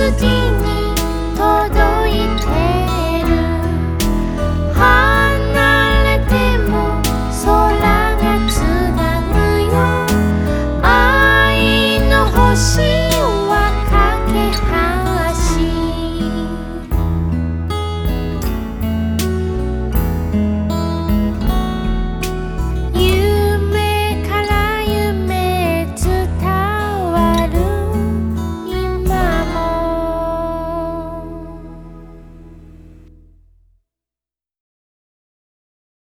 自己